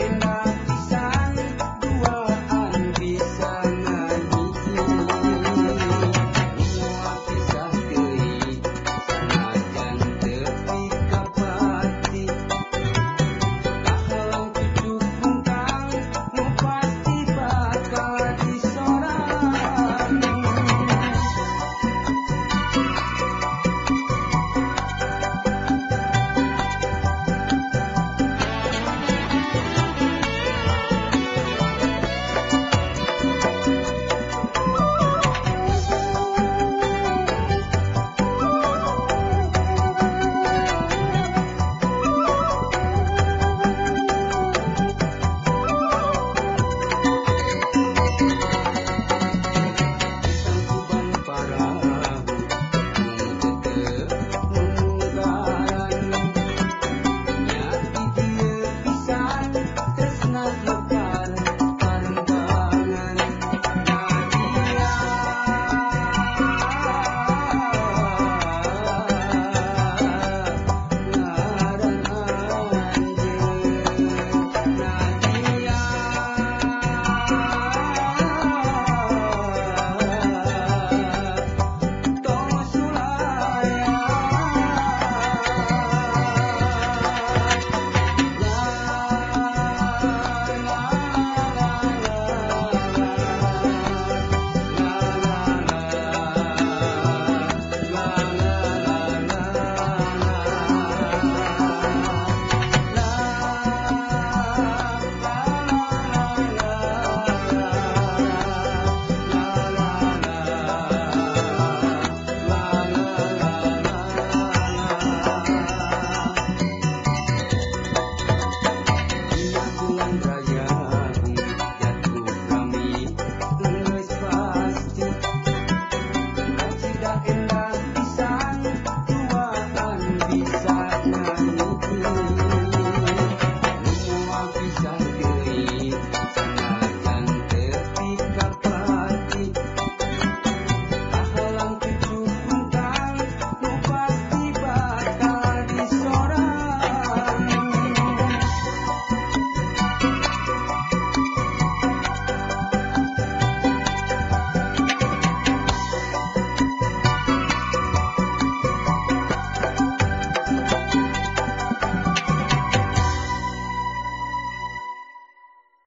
rocking.